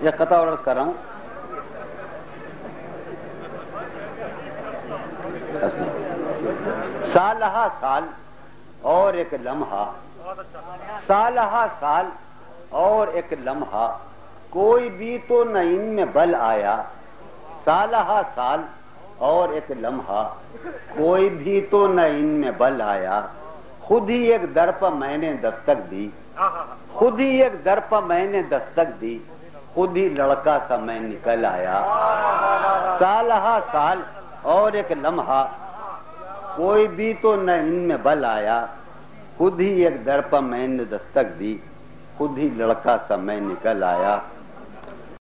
یہ قطع عرض کر رہا ہوں۔ سالہ سال اور ایک لمحہ۔ سالہ سال اور ایک لمحہ۔ کوئی بھی تو نہ ان میں بل آیا۔ سالہ سال اور ایک لمحہ۔ کوئی بھی تو نہ ان میں بل آیا۔ خود ہی ایک در پر میں نے دستک دی۔ خود ہی ایک در پر میں نے دستک دی۔ خود ہی لڑکا سا میں نکل آیا۔ سالہ سال اور ایک لمحہ۔ کوئی بھی تو نہ ان میں بل آیا۔ خود ہی ایک در پر میں نے دستک دی۔ خود ہی لڑکا سا میں نکل آیا۔